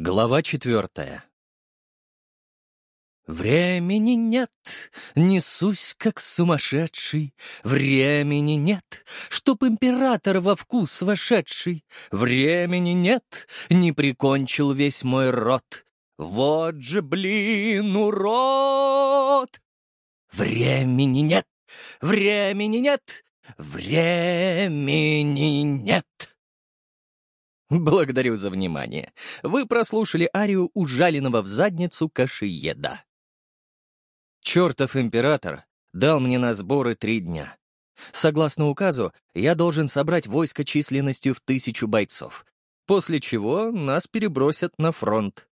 Глава четвертая. Времени нет, несусь как сумасшедший. Времени нет, чтоб император во вкус вошедший. Времени нет, не прикончил весь мой род. Вот же, блин, урод! Времени нет, времени нет, времени нет. Благодарю за внимание. Вы прослушали арию ужаленного в задницу кашиеда. Чертов император дал мне на сборы три дня. Согласно указу, я должен собрать войско численностью в тысячу бойцов, после чего нас перебросят на фронт.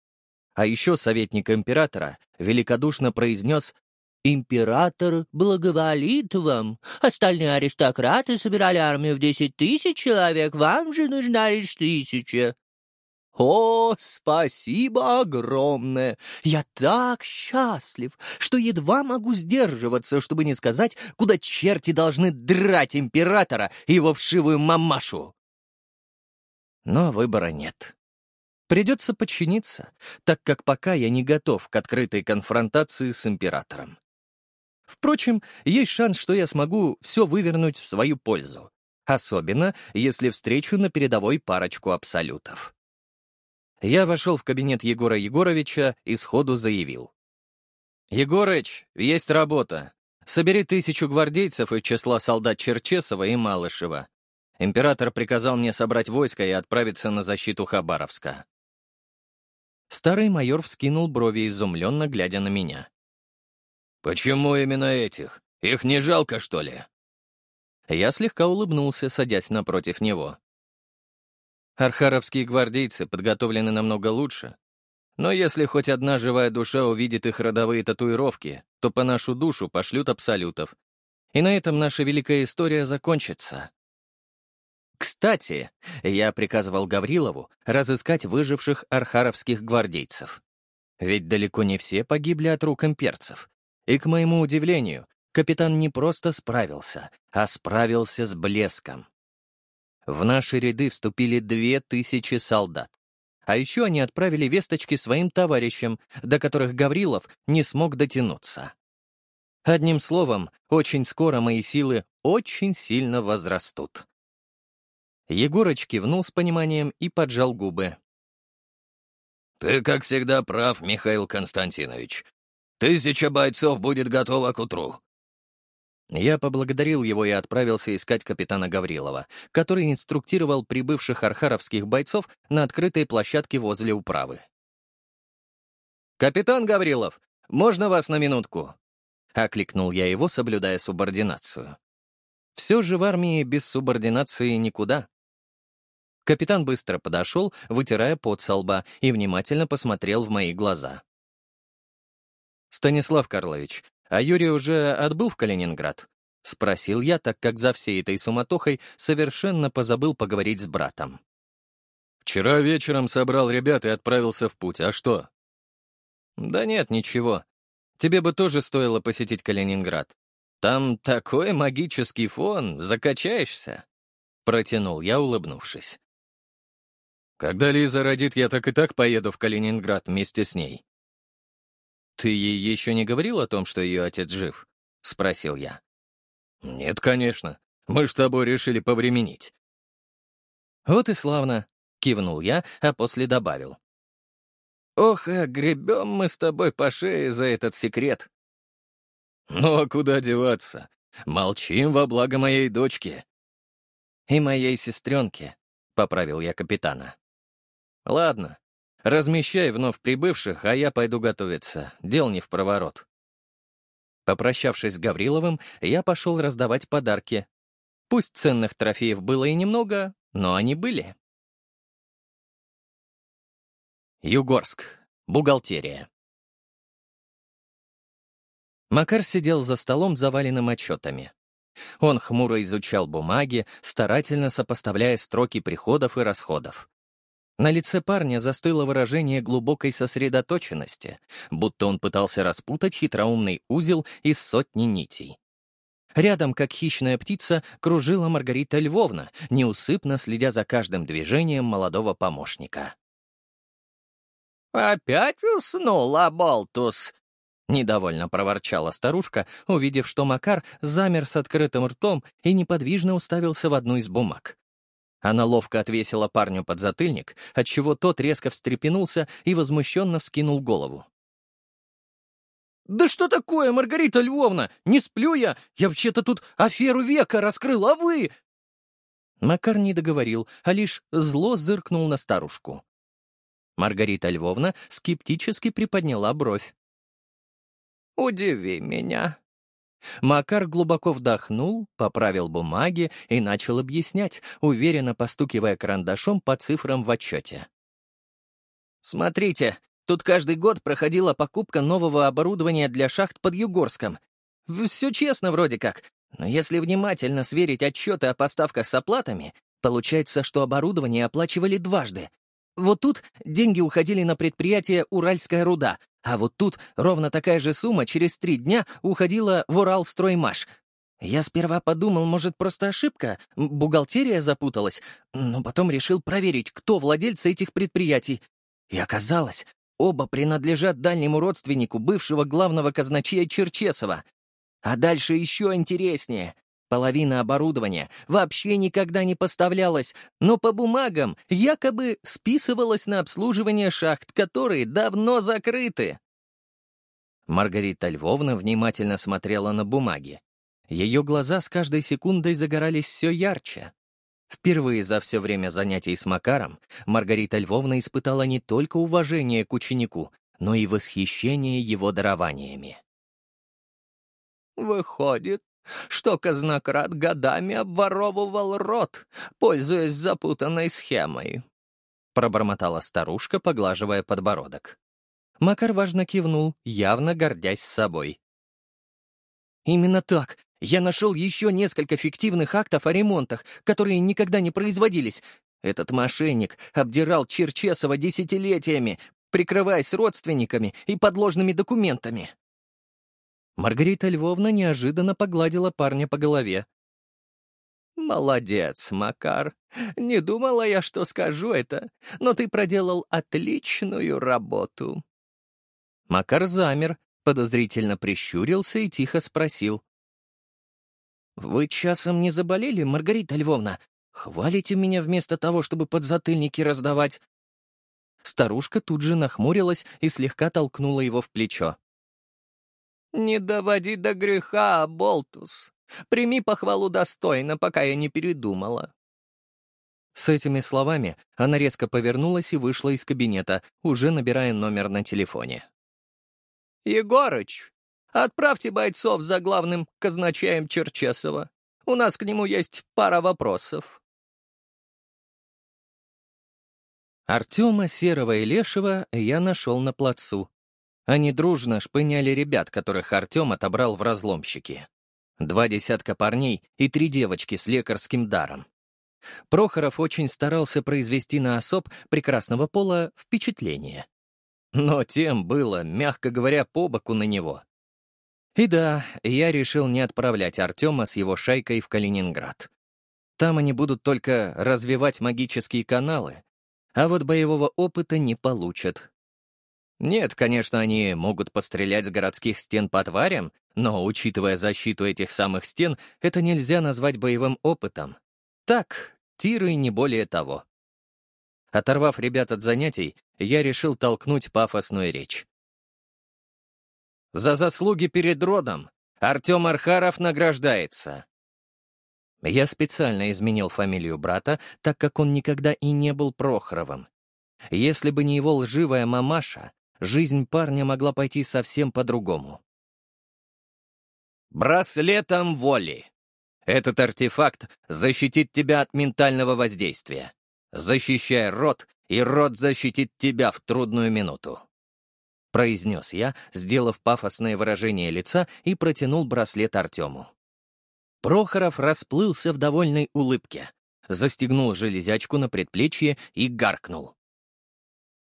А еще советник императора великодушно произнес «Император благоволит вам. Остальные аристократы собирали армию в десять тысяч человек, вам же нужна лишь тысяча». «О, спасибо огромное! Я так счастлив, что едва могу сдерживаться, чтобы не сказать, куда черти должны драть императора и его вшивую мамашу!» Но выбора нет. Придется подчиниться, так как пока я не готов к открытой конфронтации с императором. Впрочем, есть шанс, что я смогу все вывернуть в свою пользу. Особенно, если встречу на передовой парочку абсолютов. Я вошел в кабинет Егора Егоровича и сходу заявил. «Егорыч, есть работа. Собери тысячу гвардейцев из числа солдат Черчесова и Малышева. Император приказал мне собрать войско и отправиться на защиту Хабаровска». Старый майор вскинул брови, изумленно глядя на меня. «Почему именно этих? Их не жалко, что ли?» Я слегка улыбнулся, садясь напротив него. Архаровские гвардейцы подготовлены намного лучше. Но если хоть одна живая душа увидит их родовые татуировки, то по нашу душу пошлют абсолютов. И на этом наша великая история закончится. Кстати, я приказывал Гаврилову разыскать выживших архаровских гвардейцев. Ведь далеко не все погибли от рук имперцев. И, к моему удивлению, капитан не просто справился, а справился с блеском. В наши ряды вступили две тысячи солдат. А еще они отправили весточки своим товарищам, до которых Гаврилов не смог дотянуться. Одним словом, очень скоро мои силы очень сильно возрастут. Егорыч кивнул с пониманием и поджал губы. «Ты, как всегда, прав, Михаил Константинович. Тысяча бойцов будет готова к утру». Я поблагодарил его и отправился искать капитана Гаврилова, который инструктировал прибывших архаровских бойцов на открытой площадке возле управы. «Капитан Гаврилов, можно вас на минутку?» — окликнул я его, соблюдая субординацию. «Все же в армии без субординации никуда». Капитан быстро подошел, вытирая пот со лба, и внимательно посмотрел в мои глаза. «Станислав Карлович, а Юрий уже отбыл в Калининград?» — спросил я, так как за всей этой суматохой совершенно позабыл поговорить с братом. «Вчера вечером собрал ребят и отправился в путь. А что?» «Да нет, ничего. Тебе бы тоже стоило посетить Калининград. Там такой магический фон, закачаешься», — протянул я, улыбнувшись. «Когда Лиза родит, я так и так поеду в Калининград вместе с ней. «Ты ей еще не говорил о том, что ее отец жив?» — спросил я. «Нет, конечно. Мы с тобой решили повременить». «Вот и славно», — кивнул я, а после добавил. «Ох, а гребем мы с тобой по шее за этот секрет». «Ну а куда деваться? Молчим во благо моей дочки». «И моей сестренки», — поправил я капитана. «Ладно, Размещай вновь прибывших, а я пойду готовиться. Дел не в проворот. Попрощавшись с Гавриловым, я пошел раздавать подарки. Пусть ценных трофеев было и немного, но они были. Югорск. Бухгалтерия. Макар сидел за столом, заваленным отчетами. Он хмуро изучал бумаги, старательно сопоставляя строки приходов и расходов. На лице парня застыло выражение глубокой сосредоточенности, будто он пытался распутать хитроумный узел из сотни нитей. Рядом, как хищная птица, кружила Маргарита Львовна, неусыпно следя за каждым движением молодого помощника. «Опять уснул, Аболтус?» — недовольно проворчала старушка, увидев, что Макар замер с открытым ртом и неподвижно уставился в одну из бумаг. Она ловко отвесила парню под затыльник, отчего тот резко встрепенулся и возмущенно вскинул голову. «Да что такое, Маргарита Львовна? Не сплю я! Я вообще-то тут аферу века раскрыл, а вы...» Макар не договорил, а лишь зло зыркнул на старушку. Маргарита Львовна скептически приподняла бровь. «Удиви меня». Макар глубоко вдохнул, поправил бумаги и начал объяснять, уверенно постукивая карандашом по цифрам в отчете. «Смотрите, тут каждый год проходила покупка нового оборудования для шахт под Югорском. Все честно вроде как, но если внимательно сверить отчеты о поставках с оплатами, получается, что оборудование оплачивали дважды, вот тут деньги уходили на предприятие «Уральская руда», а вот тут ровно такая же сумма через три дня уходила в «Уралстроймаш». Я сперва подумал, может, просто ошибка, бухгалтерия запуталась, но потом решил проверить, кто владельцы этих предприятий. И оказалось, оба принадлежат дальнему родственнику бывшего главного казначея Черчесова. А дальше еще интереснее. Половина оборудования вообще никогда не поставлялась, но по бумагам якобы списывалась на обслуживание шахт, которые давно закрыты. Маргарита Львовна внимательно смотрела на бумаги. Ее глаза с каждой секундой загорались все ярче. Впервые за все время занятий с Макаром Маргарита Львовна испытала не только уважение к ученику, но и восхищение его дарованиями. «Выходит, что казнократ годами обворовывал рот, пользуясь запутанной схемой. Пробормотала старушка, поглаживая подбородок. Макар важно кивнул, явно гордясь собой. «Именно так. Я нашел еще несколько фиктивных актов о ремонтах, которые никогда не производились. Этот мошенник обдирал Черчесова десятилетиями, прикрываясь родственниками и подложными документами. Маргарита Львовна неожиданно погладила парня по голове. «Молодец, Макар. Не думала я, что скажу это, но ты проделал отличную работу». Макар замер, подозрительно прищурился и тихо спросил. «Вы часом не заболели, Маргарита Львовна? Хвалите меня вместо того, чтобы подзатыльники раздавать?» Старушка тут же нахмурилась и слегка толкнула его в плечо. «Не доводи до греха, Болтус. Прими похвалу достойно, пока я не передумала». С этими словами она резко повернулась и вышла из кабинета, уже набирая номер на телефоне. «Егорыч, отправьте бойцов за главным казначеем Черчесова. У нас к нему есть пара вопросов». Артема Серого и Лешего я нашел на плацу. Они дружно шпыняли ребят, которых Артем отобрал в разломщике. Два десятка парней и три девочки с лекарским даром. Прохоров очень старался произвести на особ прекрасного пола впечатление. Но тем было, мягко говоря, по боку на него. И да, я решил не отправлять Артема с его шайкой в Калининград. Там они будут только развивать магические каналы, а вот боевого опыта не получат, нет, конечно, они могут пострелять с городских стен по тварям, но, учитывая защиту этих самых стен, это нельзя назвать боевым опытом. Так, тиры не более того. Оторвав ребят от занятий, я решил толкнуть пафосную речь. «За заслуги перед родом Артем Архаров награждается». Я специально изменил фамилию брата, так как он никогда и не был Прохоровым. Если бы не его лживая мамаша, жизнь парня могла пойти совсем по-другому. Браслетом воли. Этот артефакт защитит тебя от ментального воздействия. Защищай рот, и рот защитит тебя в трудную минуту. Произнес я, сделав пафосное выражение лица и протянул браслет Артему. Прохоров расплылся в довольной улыбке, застегнул железячку на предплечье и гаркнул.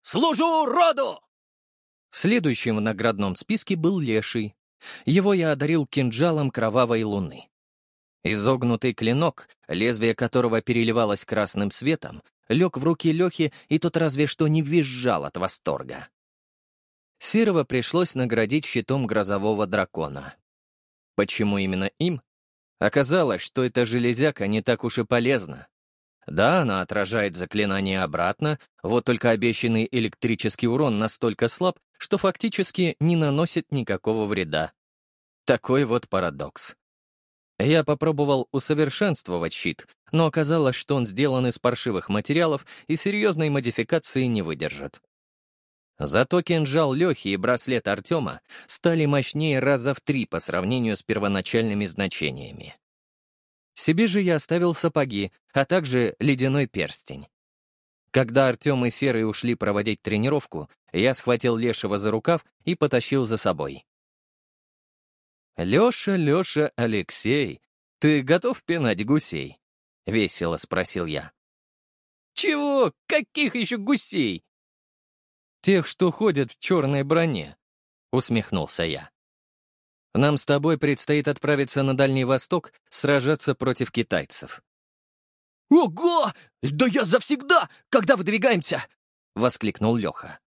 «Служу роду!» Следующим в наградном списке был Леший. Его я одарил кинжалом кровавой луны. Изогнутый клинок, лезвие которого переливалось красным светом, лег в руки Лехи, и тот разве что не визжал от восторга. Серого пришлось наградить щитом грозового дракона. Почему именно им? Оказалось, что эта железяка не так уж и полезна. Да, она отражает заклинание обратно, вот только обещанный электрический урон настолько слаб, что фактически не наносит никакого вреда. Такой вот парадокс. Я попробовал усовершенствовать щит, но оказалось, что он сделан из паршивых материалов и серьезной модификации не выдержит. Зато кинжал Лехи и браслет Артема стали мощнее раза в три по сравнению с первоначальными значениями. Себе же я оставил сапоги, а также ледяной перстень. Когда Артем и Серый ушли проводить тренировку, я схватил Лешего за рукав и потащил за собой. «Леша, Леша, Алексей, ты готов пинать гусей?» — весело спросил я. «Чего? Каких еще гусей?» «Тех, что ходят в черной броне», — усмехнулся я. «Нам с тобой предстоит отправиться на Дальний Восток сражаться против китайцев». «Ого! Да я завсегда, когда выдвигаемся!» — воскликнул Леха.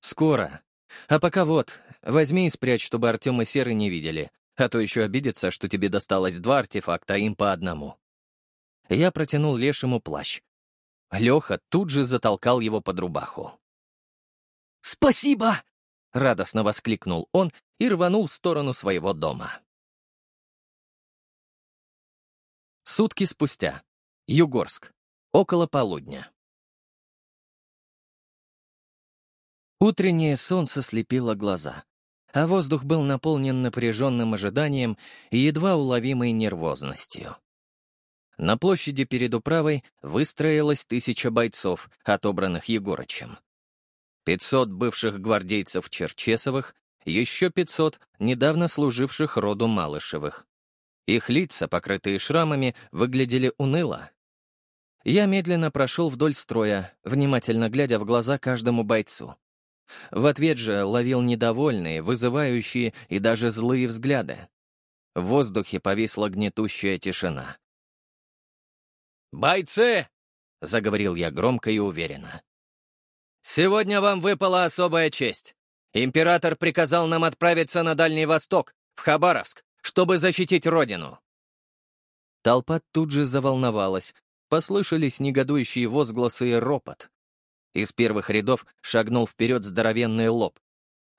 «Скоро. А пока вот, возьми и спрячь, чтобы Артем и Серый не видели, а то еще обидятся, что тебе досталось два артефакта, а им по одному». Я протянул Лешему плащ. Леха тут же затолкал его под рубаху. «Спасибо!» — радостно воскликнул он и рванул в сторону своего дома. Сутки спустя. Югорск. Около полудня. Утреннее солнце слепило глаза, а воздух был наполнен напряженным ожиданием и едва уловимой нервозностью. На площади перед управой выстроилась тысяча бойцов, отобранных Егорычем. Пятьсот бывших гвардейцев Черчесовых, еще пятьсот недавно служивших роду Малышевых. Их лица, покрытые шрамами, выглядели уныло. Я медленно прошел вдоль строя, внимательно глядя в глаза каждому бойцу. В ответ же ловил недовольные, вызывающие и даже злые взгляды. В воздухе повисла гнетущая тишина. «Бойцы!» — заговорил я громко и уверенно. «Сегодня вам выпала особая честь. Император приказал нам отправиться на Дальний Восток, в Хабаровск, чтобы защитить Родину». Толпа тут же заволновалась, послышались негодующие возгласы и ропот. Из первых рядов шагнул вперед здоровенный лоб.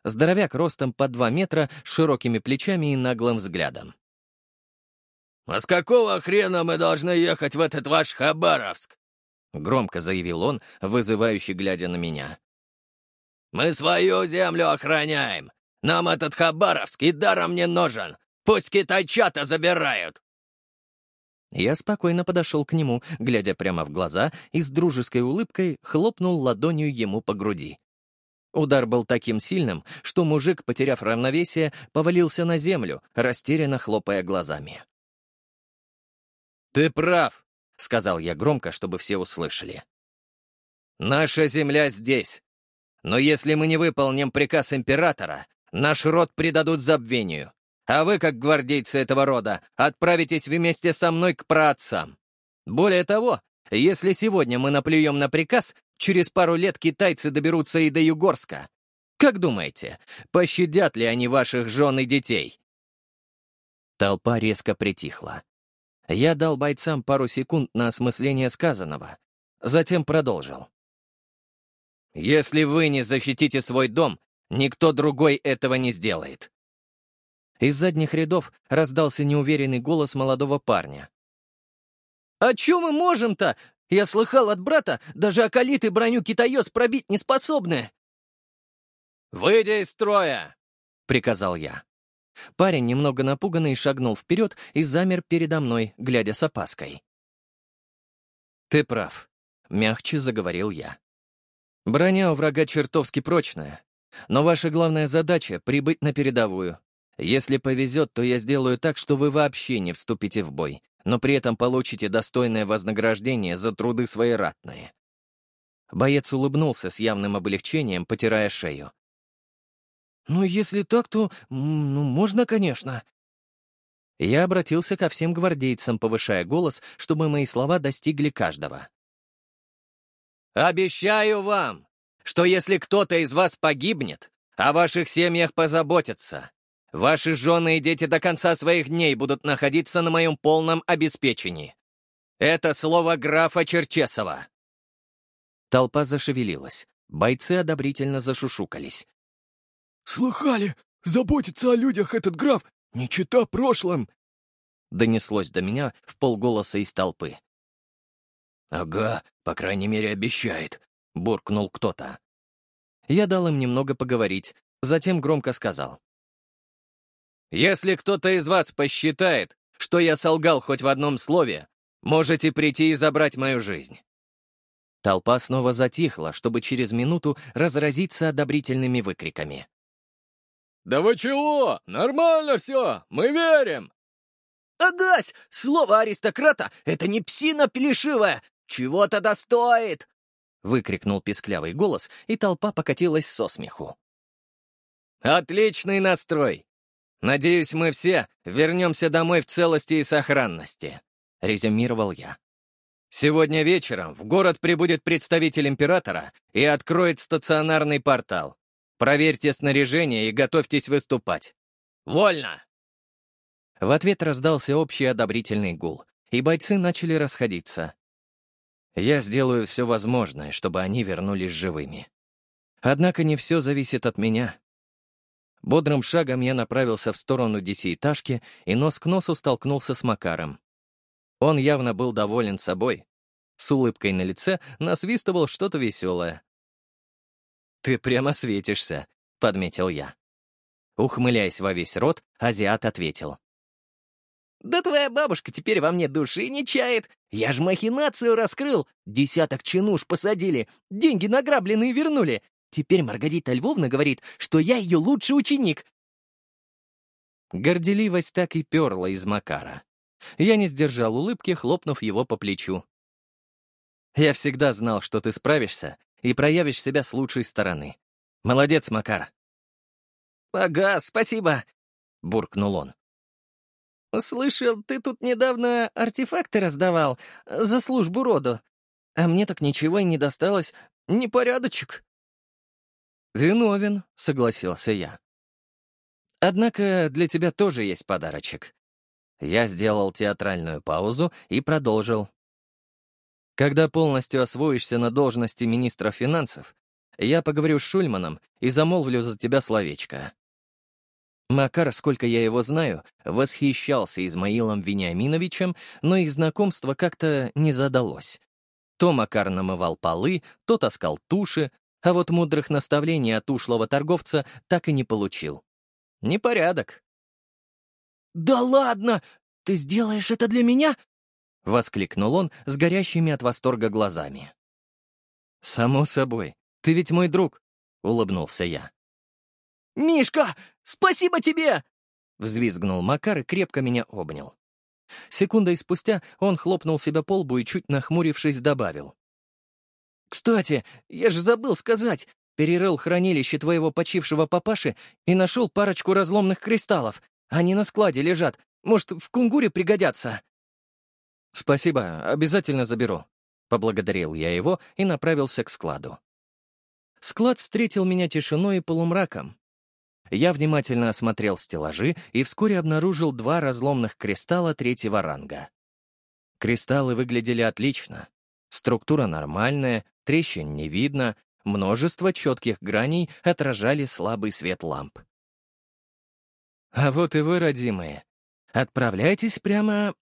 Здоровяк ростом по два метра, широкими плечами и наглым взглядом. «А с какого хрена мы должны ехать в этот ваш Хабаровск?» — громко заявил он, вызывающе глядя на меня. «Мы свою землю охраняем. Нам этот Хабаровск и даром не нужен. Пусть китайчата забирают. Я спокойно подошел к нему, глядя прямо в глаза, и с дружеской улыбкой хлопнул ладонью ему по груди. Удар был таким сильным, что мужик, потеряв равновесие, повалился на землю, растерянно хлопая глазами. «Ты прав», — сказал я громко, чтобы все услышали. «Наша земля здесь. Но если мы не выполним приказ императора, наш род предадут забвению а вы, как гвардейцы этого рода, отправитесь вместе со мной к праотцам. Более того, если сегодня мы наплюем на приказ, через пару лет китайцы доберутся и до Югорска. Как думаете, пощадят ли они ваших жен и детей?» Толпа резко притихла. Я дал бойцам пару секунд на осмысление сказанного, затем продолжил. «Если вы не защитите свой дом, никто другой этого не сделает. Из задних рядов раздался неуверенный голос молодого парня. «А чё мы можем-то? Я слыхал от брата, даже околиты броню китаёс пробить не способны!» «Выйди из строя!» — приказал я. Парень, немного напуганный, шагнул вперед и замер передо мной, глядя с опаской. «Ты прав», — мягче заговорил я. «Броня у врага чертовски прочная, но ваша главная задача — прибыть на передовую, если повезет, то я сделаю так, что вы вообще не вступите в бой, но при этом получите достойное вознаграждение за труды свои ратные». Боец улыбнулся с явным облегчением, потирая шею. «Ну, если так, то... ну, можно, конечно». Я обратился ко всем гвардейцам, повышая голос, чтобы мои слова достигли каждого. «Обещаю вам, что если кто-то из вас погибнет, О ваших семьях позаботятся. Ваши жены и дети до конца своих дней будут находиться на моем полном обеспечении. Это слово графа Черчесова». Толпа зашевелилась. Бойцы одобрительно зашушукались. «Слыхали? Заботится о людях этот граф, не чита прошлым!» Донеслось до меня в полголоса из толпы. «Ага, по крайней мере, обещает», — буркнул кто-то. Я дал им немного поговорить, затем громко сказал. «Если кто-то из вас посчитает, что я солгал хоть в одном слове, можете прийти и забрать мою жизнь». Толпа снова затихла, чтобы через минуту разразиться одобрительными выкриками. «Да вы чего? Нормально все! Мы верим!» «Агась! Слово аристократа — это не псина плешивая! Чего-то достоит!» — выкрикнул писклявый голос, и толпа покатилась со смеху. «Отличный настрой! Надеюсь, мы все вернемся домой в целости и сохранности», — резюмировал я. «Сегодня вечером в город прибудет представитель императора и откроет стационарный портал. Проверьте снаряжение и готовьтесь выступать. Вольно!» В ответ раздался общий одобрительный гул, и бойцы начали расходиться. Я сделаю все возможное, чтобы они вернулись живыми. Однако не все зависит от меня. Бодрым шагом я направился в сторону десятиэтажки и нос к носу столкнулся с Макаром. Он явно был доволен собой. С улыбкой на лице насвистывал что-то веселое. «Ты прямо светишься», — подметил я. Ухмыляясь во весь рот, азиат ответил. «Да твоя бабушка теперь во мне души не чает. Я ж махинацию раскрыл. Десяток чинуш посадили, деньги награбленные вернули. Теперь Маргарита Львовна говорит, что я ее лучший ученик». Горделивость так и перла из Макара. Я не сдержал улыбки, хлопнув его по плечу. «Я всегда знал, что ты справишься и проявишь себя с лучшей стороны. Молодец, Макар». «Ага, спасибо», — буркнул он. «Слышал, ты тут недавно артефакты раздавал за службу роду, а мне так ничего и не досталось. Непорядочек». «Виновен», — согласился я. «Однако для тебя тоже есть подарочек». Я сделал театральную паузу и продолжил. Когда полностью освоишься на должности министра финансов, я поговорю с Шульманом и замолвлю за тебя словечко. Макар, сколько я его знаю, восхищался Измаилом Вениаминовичем, но их знакомство как-то не задалось. То Макар намывал полы, то таскал туши, а вот мудрых наставлений от ушлого торговца так и не получил. Непорядок. «Да ладно! Ты сделаешь это для меня?» — воскликнул он с горящими от восторга глазами. «Само собой. Ты ведь мой друг», — улыбнулся я. «Мишка, спасибо тебе!» — взвизгнул Макар и крепко меня обнял. Секундой спустя он хлопнул себя по лбу и, чуть нахмурившись, добавил. «Кстати, я же забыл сказать. Перерыл хранилище твоего почившего папаши и нашел парочку разломных кристаллов. Они на складе лежат. Может, в кунгуре пригодятся?» «Спасибо, обязательно заберу», — поблагодарил я его и направился к складу. Склад встретил меня тишиной и полумраком. Я внимательно осмотрел стеллажи и вскоре обнаружил два разломных кристалла третьего ранга. Кристаллы выглядели отлично. Структура нормальная, трещин не видно, множество четких граней отражали слабый свет ламп. «А вот и вы, родимые. Отправляйтесь прямо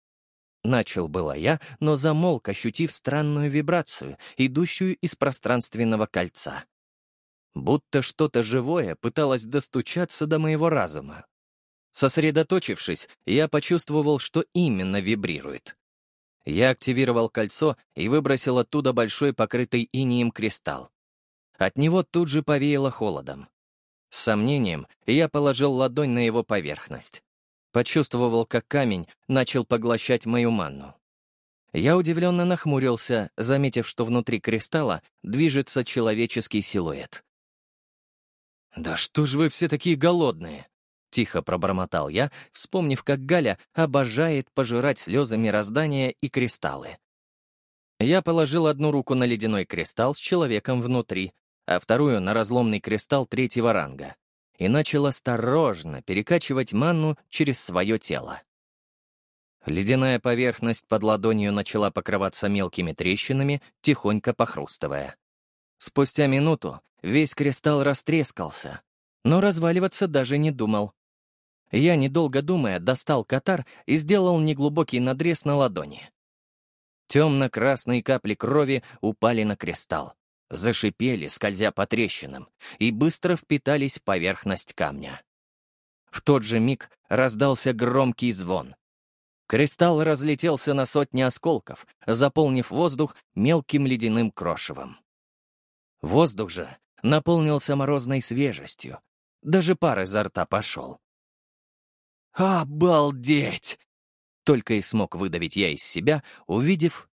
Начал было я, но замолк, ощутив странную вибрацию, идущую из пространственного кольца. Будто что-то живое пыталось достучаться до моего разума. Сосредоточившись, я почувствовал, что именно вибрирует. Я активировал кольцо и выбросил оттуда большой покрытый инием кристалл. От него тут же повеяло холодом. С сомнением я положил ладонь на его поверхность. Почувствовал, как камень начал поглощать мою манну. Я удивленно нахмурился, заметив, что внутри кристалла движется человеческий силуэт. «Да что ж вы все такие голодные?» — тихо пробормотал я, вспомнив, как Галя обожает пожирать слезы мироздания и кристаллы. Я положил одну руку на ледяной кристалл с человеком внутри, а вторую — на разломный кристалл третьего ранга. и начал осторожно перекачивать манну через свое тело. Ледяная поверхность под ладонью начала покрываться мелкими трещинами, тихонько похрустывая. Спустя минуту весь кристалл растрескался, но разваливаться даже не думал. Я, недолго думая, достал катар и сделал неглубокий надрез на ладони. Темно-красные капли крови упали на кристалл, зашипели, скользя по трещинам, и быстро впитались в поверхность камня. В тот же миг раздался громкий звон. Кристалл разлетелся на сотни осколков, заполнив воздух мелким ледяным крошевом. Воздух же наполнился морозной свежестью. Даже пар изо рта пошел. «Обалдеть!» Только и смог выдавить я из себя, увидев